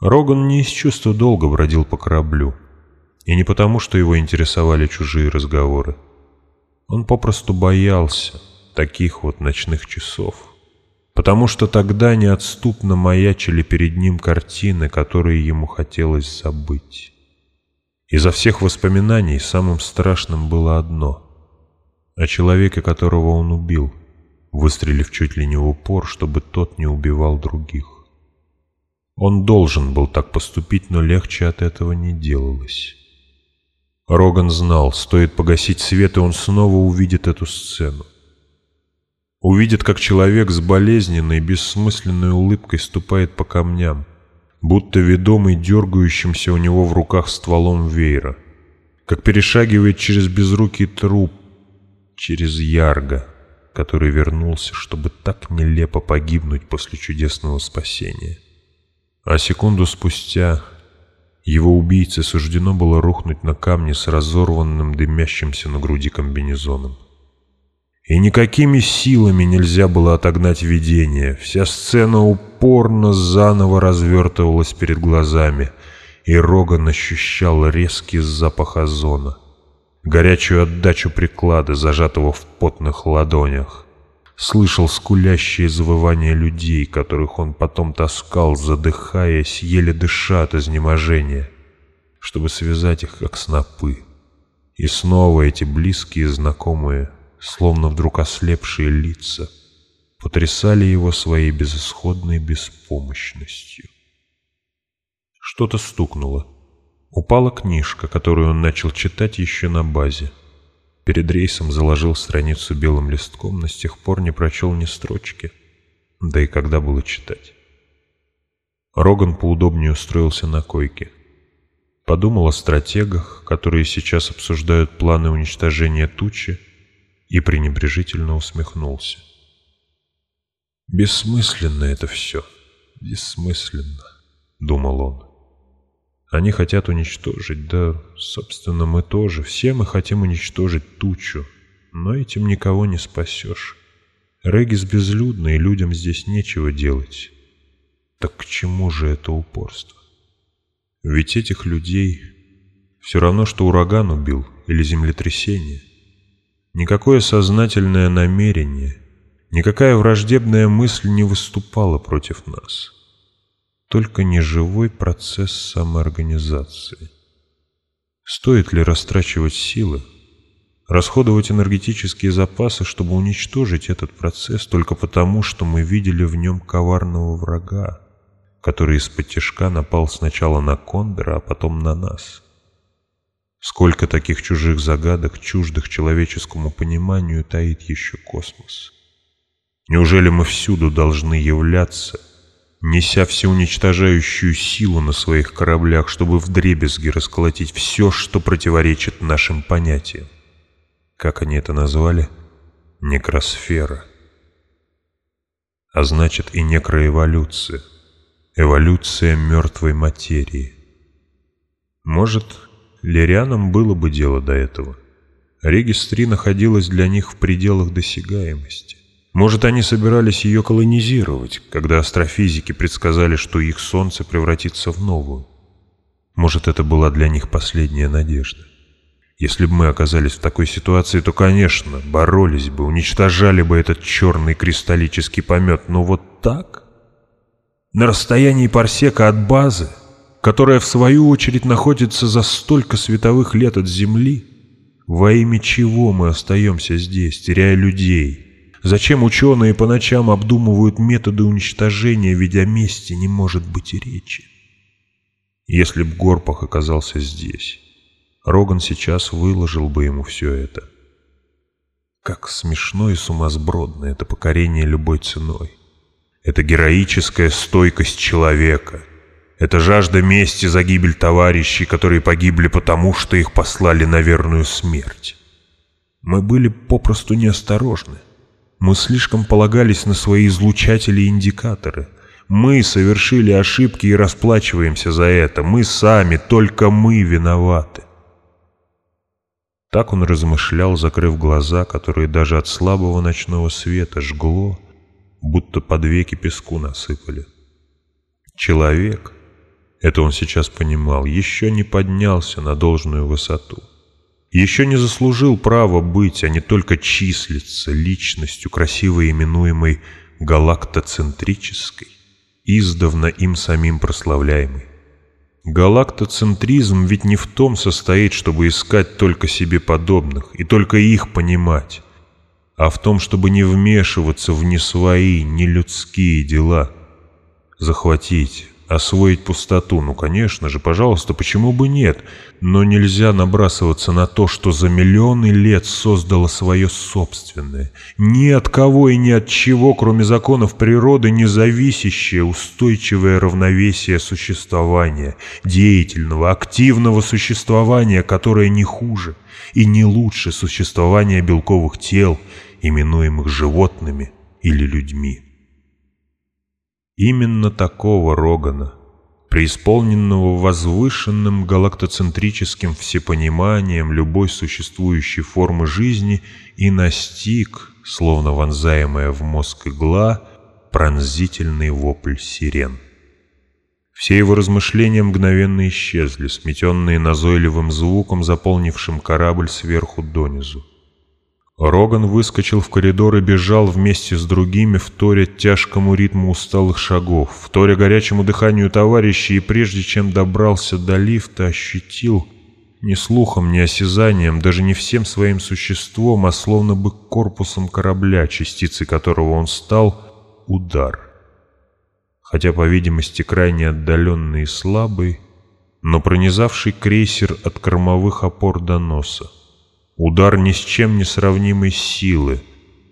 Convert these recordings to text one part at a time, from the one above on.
Роган не из чувства долго бродил по кораблю. И не потому, что его интересовали чужие разговоры. Он попросту боялся таких вот ночных часов. Потому что тогда неотступно маячили перед ним картины, которые ему хотелось забыть. Изо всех воспоминаний самым страшным было одно — о человеке, которого он убил, выстрелив чуть ли не в упор, чтобы тот не убивал других. Он должен был так поступить, но легче от этого не делалось. Роган знал, стоит погасить свет, и он снова увидит эту сцену. Увидит, как человек с болезненной, бессмысленной улыбкой ступает по камням, будто ведомый дергающимся у него в руках стволом веера, как перешагивает через безрукий труп, через Ярга, который вернулся, чтобы так нелепо погибнуть после чудесного спасения. А секунду спустя его убийце суждено было рухнуть на камне с разорванным дымящимся на груди комбинезоном. И никакими силами нельзя было отогнать видение. Вся сцена упорно заново развертывалась перед глазами, и Роган ощущал резкий запах озона, горячую отдачу приклада, зажатого в потных ладонях слышал скулящие завывания людей, которых он потом таскал, задыхаясь, еле дыша от изнеможения, чтобы связать их, как снопы. И снова эти близкие, знакомые, словно вдруг ослепшие лица, потрясали его своей безысходной беспомощностью. Что-то стукнуло. Упала книжка, которую он начал читать еще на базе. Перед рейсом заложил страницу белым листком, но с тех пор не прочел ни строчки. Да и когда было читать? Роган поудобнее устроился на койке. Подумал о стратегах, которые сейчас обсуждают планы уничтожения тучи, и пренебрежительно усмехнулся. «Бессмысленно это все, бессмысленно», — думал он. Они хотят уничтожить, да, собственно, мы тоже. Все мы хотим уничтожить тучу, но этим никого не спасешь. Регис безлюдный, и людям здесь нечего делать. Так к чему же это упорство? Ведь этих людей все равно, что ураган убил или землетрясение. Никакое сознательное намерение, никакая враждебная мысль не выступала против нас только неживой процесс самоорганизации. Стоит ли растрачивать силы, расходовать энергетические запасы, чтобы уничтожить этот процесс только потому, что мы видели в нем коварного врага, который из-под тяжка напал сначала на Кондора, а потом на нас? Сколько таких чужих загадок, чуждых человеческому пониманию, таит еще космос? Неужели мы всюду должны являться неся всеуничтожающую силу на своих кораблях, чтобы вдребезги расколотить все, что противоречит нашим понятиям. Как они это назвали? Некросфера. А значит и некроэволюция. Эволюция мертвой материи. Может, лирианам было бы дело до этого. Регистри находилась для них в пределах досягаемости. Может, они собирались ее колонизировать, когда астрофизики предсказали, что их Солнце превратится в новую. Может, это была для них последняя надежда. Если бы мы оказались в такой ситуации, то, конечно, боролись бы, уничтожали бы этот черный кристаллический помет, но вот так? На расстоянии парсека от базы, которая в свою очередь находится за столько световых лет от Земли, во имя чего мы остаемся здесь, теряя людей, Зачем ученые по ночам обдумывают методы уничтожения, ведь о мести не может быть и речи? Если б Горпах оказался здесь, Роган сейчас выложил бы ему все это. Как смешно и сумасбродно это покорение любой ценой. Это героическая стойкость человека. Это жажда мести за гибель товарищей, которые погибли потому, что их послали на верную смерть. Мы были попросту неосторожны. Мы слишком полагались на свои излучатели и индикаторы. Мы совершили ошибки и расплачиваемся за это. Мы сами, только мы виноваты. Так он размышлял, закрыв глаза, которые даже от слабого ночного света жгло, будто под веки песку насыпали. Человек, это он сейчас понимал, еще не поднялся на должную высоту. Еще не заслужил права быть, а не только числиться личностью, красиво именуемой галактоцентрической, издавна им самим прославляемой. Галактоцентризм ведь не в том состоит, чтобы искать только себе подобных и только их понимать, а в том, чтобы не вмешиваться в не свои, не людские дела, захватить, освоить пустоту. Ну, конечно же, пожалуйста, почему бы нет? Но нельзя набрасываться на то, что за миллионы лет создало свое собственное. Ни от кого и ни от чего, кроме законов природы, не зависящее устойчивое равновесие существования, деятельного, активного существования, которое не хуже и не лучше существования белковых тел, именуемых животными или людьми. Именно такого Рогана, преисполненного возвышенным галактоцентрическим всепониманием любой существующей формы жизни, и настиг, словно вонзаемая в мозг игла, пронзительный вопль сирен. Все его размышления мгновенно исчезли, сметенные назойливым звуком, заполнившим корабль сверху донизу. Роган выскочил в коридор и бежал вместе с другими, вторя тяжкому ритму усталых шагов, вторя горячему дыханию товарищей, и прежде чем добрался до лифта, ощутил ни слухом, ни осязанием, даже не всем своим существом, а словно бы корпусом корабля, частицей которого он стал, удар. Хотя, по видимости, крайне отдаленный и слабый, но пронизавший крейсер от кормовых опор до носа. Удар ни с чем не сравнимой силы,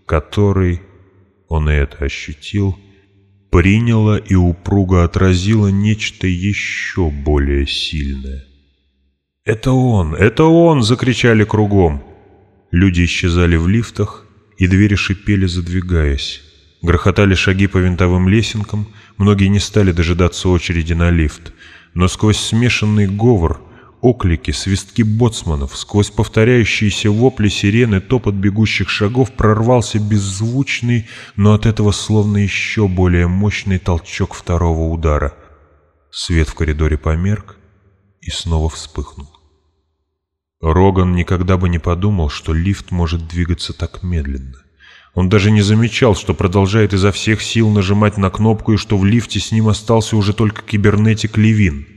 который, он и это ощутил, приняло и упруго отразило нечто еще более сильное. «Это он! Это он!» — закричали кругом. Люди исчезали в лифтах, и двери шипели, задвигаясь. Грохотали шаги по винтовым лесенкам, многие не стали дожидаться очереди на лифт, но сквозь смешанный говор Оклики, свистки боцманов, сквозь повторяющиеся вопли сирены, топот бегущих шагов прорвался беззвучный, но от этого словно еще более мощный толчок второго удара. Свет в коридоре померк и снова вспыхнул. Роган никогда бы не подумал, что лифт может двигаться так медленно. Он даже не замечал, что продолжает изо всех сил нажимать на кнопку и что в лифте с ним остался уже только кибернетик Левин —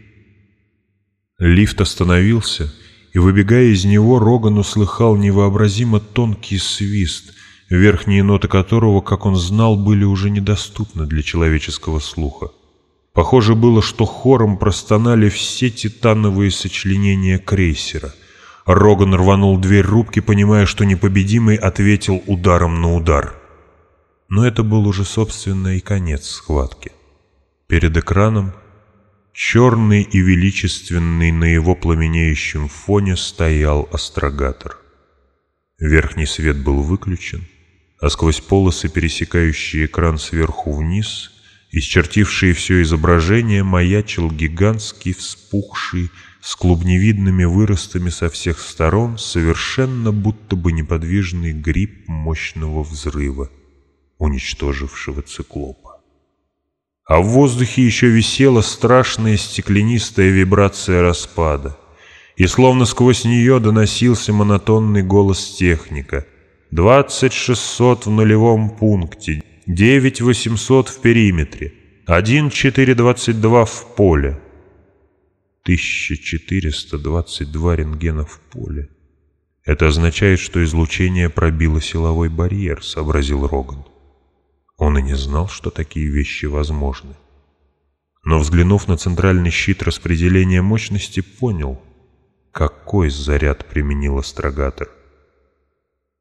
Лифт остановился, и, выбегая из него, Роган услыхал невообразимо тонкий свист, верхние ноты которого, как он знал, были уже недоступны для человеческого слуха. Похоже было, что хором простонали все титановые сочленения крейсера. Роган рванул дверь рубки, понимая, что непобедимый ответил ударом на удар. Но это был уже, собственно, и конец схватки. Перед экраном Черный и величественный на его пламенеющем фоне стоял астрогатор. Верхний свет был выключен, а сквозь полосы, пересекающие экран сверху вниз, исчертившие все изображение, маячил гигантский, вспухший, с клубневидными выростами со всех сторон, совершенно будто бы неподвижный гриб мощного взрыва, уничтожившего циклопа а в воздухе еще висела страшная стеклянистая вибрация распада, и словно сквозь нее доносился монотонный голос техника. «Двадцать шестьсот в нулевом пункте, девять восемьсот в периметре, один четыре двадцать два в поле». Тысяча четыреста двадцать два рентгена в поле. Это означает, что излучение пробило силовой барьер, сообразил Роган. Он и не знал, что такие вещи возможны. Но взглянув на центральный щит распределения мощности, понял, какой заряд применил астрогатор.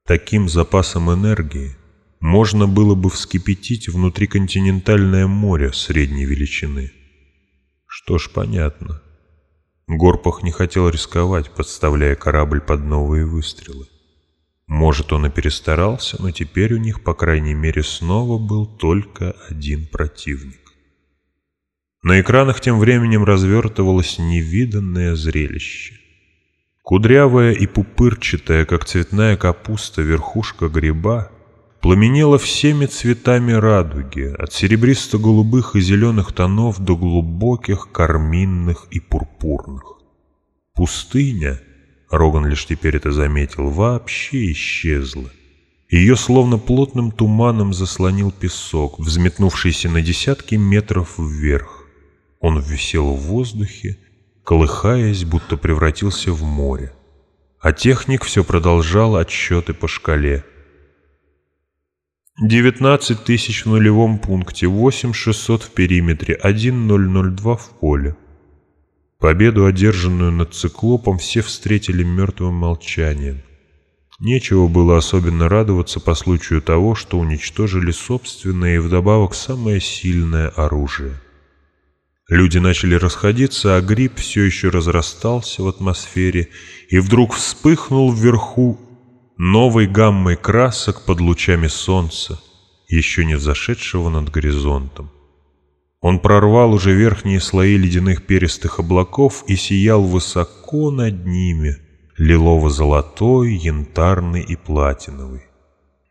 Таким запасом энергии можно было бы вскипятить внутриконтинентальное море средней величины. Что ж, понятно. Горпах не хотел рисковать, подставляя корабль под новые выстрелы. Может, он и перестарался, но теперь у них, по крайней мере, снова был только один противник. На экранах тем временем развертывалось невиданное зрелище. Кудрявая и пупырчатая, как цветная капуста, верхушка гриба пламенела всеми цветами радуги, от серебристо-голубых и зеленых тонов до глубоких, карминных и пурпурных. Пустыня, Роган лишь теперь это заметил, вообще исчезла. Ее словно плотным туманом заслонил песок, взметнувшийся на десятки метров вверх. Он висел в воздухе, колыхаясь, будто превратился в море. А техник все продолжал отсчеты по шкале. 19 тысяч в нулевом пункте, 8600 в периметре, 1002 в поле. Победу, одержанную над циклопом, все встретили мертвым молчанием. Нечего было особенно радоваться по случаю того, что уничтожили собственное и вдобавок самое сильное оружие. Люди начали расходиться, а гриб все еще разрастался в атмосфере и вдруг вспыхнул вверху новой гаммой красок под лучами солнца, еще не взошедшего над горизонтом. Он прорвал уже верхние слои ледяных перистых облаков и сиял высоко над ними — лилово-золотой, янтарный и платиновый.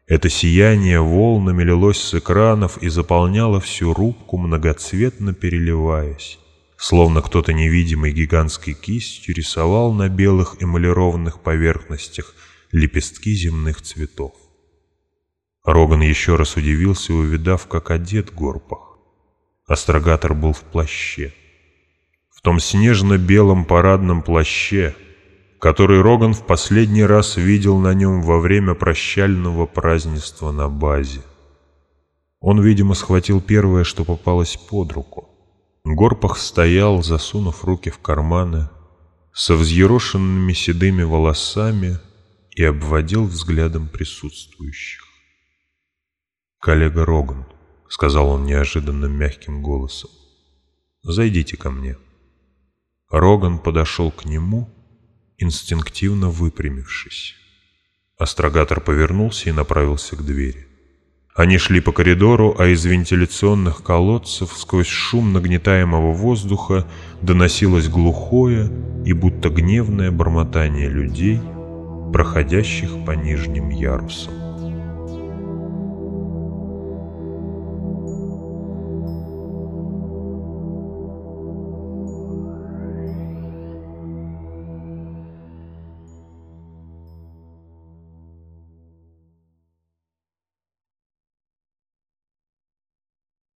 Это сияние волнами лилось с экранов и заполняло всю рубку, многоцветно переливаясь, словно кто-то невидимой гигантской кистью рисовал на белых эмалированных поверхностях лепестки земных цветов. Роган еще раз удивился, увидав, как одет Горпах. Астрогатор был в плаще. В том снежно-белом парадном плаще — который Роган в последний раз видел на нем во время прощального празднества на базе. Он, видимо, схватил первое, что попалось под руку. Горпах стоял, засунув руки в карманы, со взъерошенными седыми волосами и обводил взглядом присутствующих. «Коллега Роган», — сказал он неожиданно мягким голосом, — «зайдите ко мне». Роган подошел к нему инстинктивно выпрямившись. Астрогатор повернулся и направился к двери. Они шли по коридору, а из вентиляционных колодцев сквозь шум нагнетаемого воздуха доносилось глухое и будто гневное бормотание людей, проходящих по нижним ярусам.